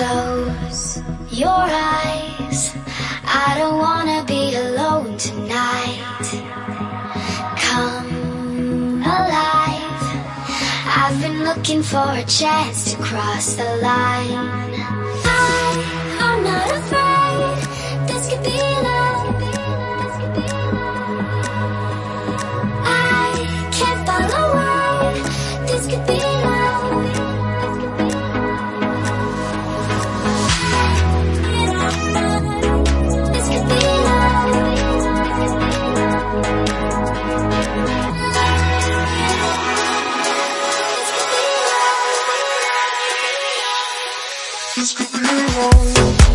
close your eyes. I don't wanna be alone tonight. Come alive. I've been looking for a chance to cross the line. Cause we belong